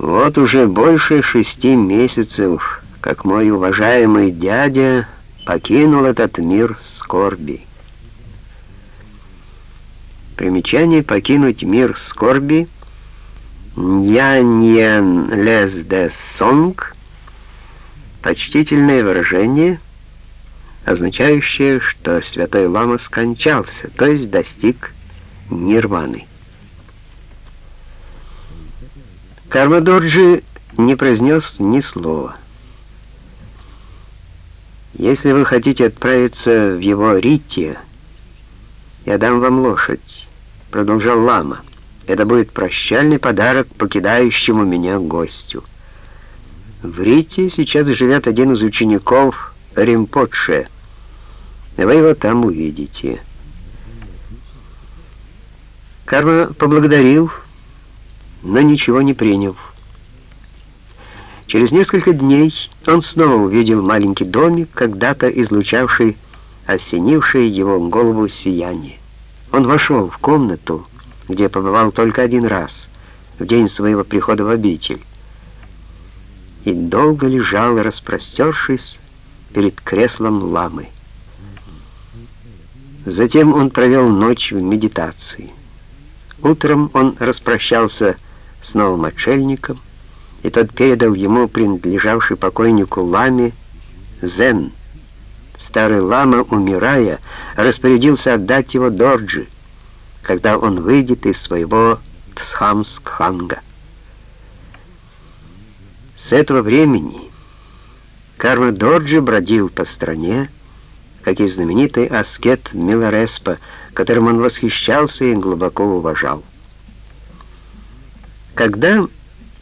Вот уже больше шести месяцев, как мой уважаемый дядя покинул этот мир скорби. Примечание «покинуть мир скорби» «Няньян лес де сонг» почтительное выражение, означающее, что святой лама скончался, то есть достиг нирваны. Кармадорджи не произнес ни слова. «Если вы хотите отправиться в его Ритте, я дам вам лошадь», — продолжал лама. «Это будет прощальный подарок покидающему меня гостю». В Рите сейчас живет один из учеников Римпотше. Вы его там увидите. Карма поблагодарил, но ничего не принял. Через несколько дней он снова увидел маленький домик, когда-то излучавший, осенивший его голову сияние. Он вошел в комнату, где побывал только один раз, в день своего прихода в обитель, и долго лежал, распростершись перед креслом ламы. Затем он провел ночь в медитации. Утром он распрощался с с новым отшельником, и тот передал ему принадлежавший покойнику ламе Зен. Старый лама, умирая, распорядился отдать его Дорджи, когда он выйдет из своего Тсхамскханга. С этого времени Карма Дорджи бродил по стране, как и знаменитый аскет Милареспа, которым он восхищался и глубоко уважал. Когда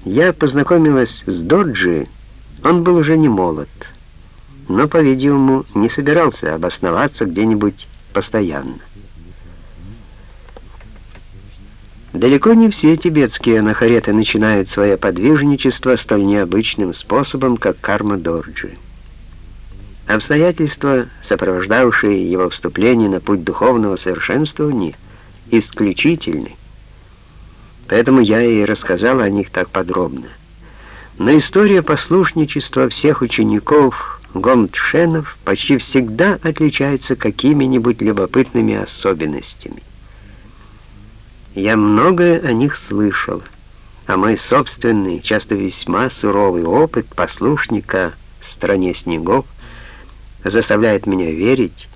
я познакомилась с Доджи, он был уже не молод, но, по-видимому, не собирался обосноваться где-нибудь постоянно. Далеко не все тибетские анахареты начинают свое подвижничество столь необычным способом, как карма Дорджи. Обстоятельства, сопровождавшие его вступление на путь духовного совершенствования, исключительны. Поэтому я и рассказал о них так подробно. Но история послушничества всех учеников Гомтшенов почти всегда отличается какими-нибудь любопытными особенностями. Я многое о них слышал, а мой собственный, часто весьма суровый опыт послушника в стране снегов заставляет меня верить,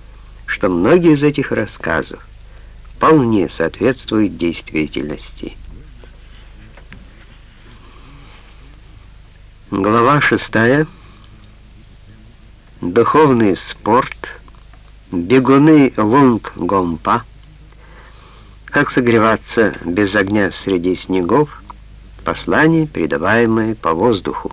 что многие из этих рассказов вполне соответствуют действительности. Глава шестая. Духовный спорт. Бегуны лунг-гомпа. Как согреваться без огня среди снегов. Послание, передаваемое по воздуху.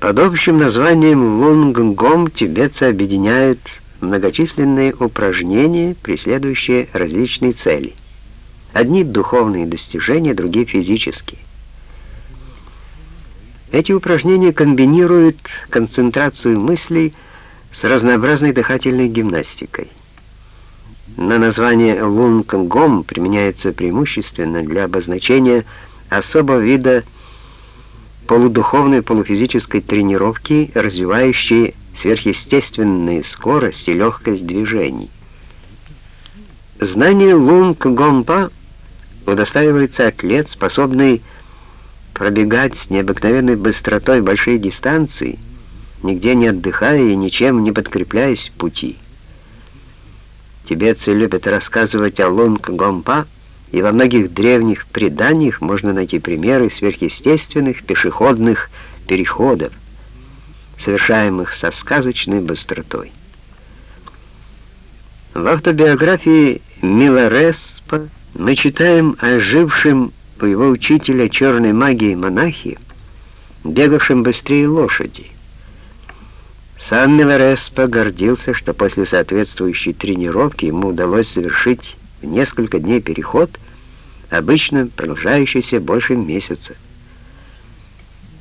Под общим названием лунг-гом тибетцы объединяют многочисленные упражнения, преследующие различные цели – Одни духовные достижения, другие физические. Эти упражнения комбинируют концентрацию мыслей с разнообразной дыхательной гимнастикой. На название лунг-гом применяется преимущественно для обозначения особого вида полудуховной полуфизической тренировки, развивающей сверхъестественную скорость и легкость движений. Знание лунг-гомпа удостаивается атлет, способный пробегать с необыкновенной быстротой большие дистанции, нигде не отдыхая и ничем не подкрепляясь пути. Тибетцы любят рассказывать о Лунг-Гомпа, и во многих древних преданиях можно найти примеры сверхъестественных пешеходных переходов, совершаемых со сказочной быстротой. В автобиографии Милареспа мы читаем о жившем у его учителя черной магии монахе, бегавшем быстрее лошади. Сам Милареспа гордился, что после соответствующей тренировки ему удалось совершить в несколько дней переход, обычно продолжающийся больше месяца.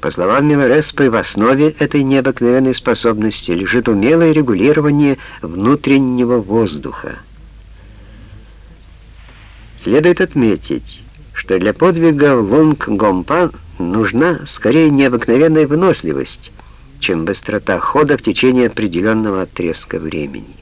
По словам Милареспы, в основе этой необыкновенной способности лежит умелое регулирование внутреннего воздуха. Следует отметить, что для подвига Лунг Гомпа нужна скорее необыкновенная выносливость, чем быстрота хода в течение определенного отрезка времени.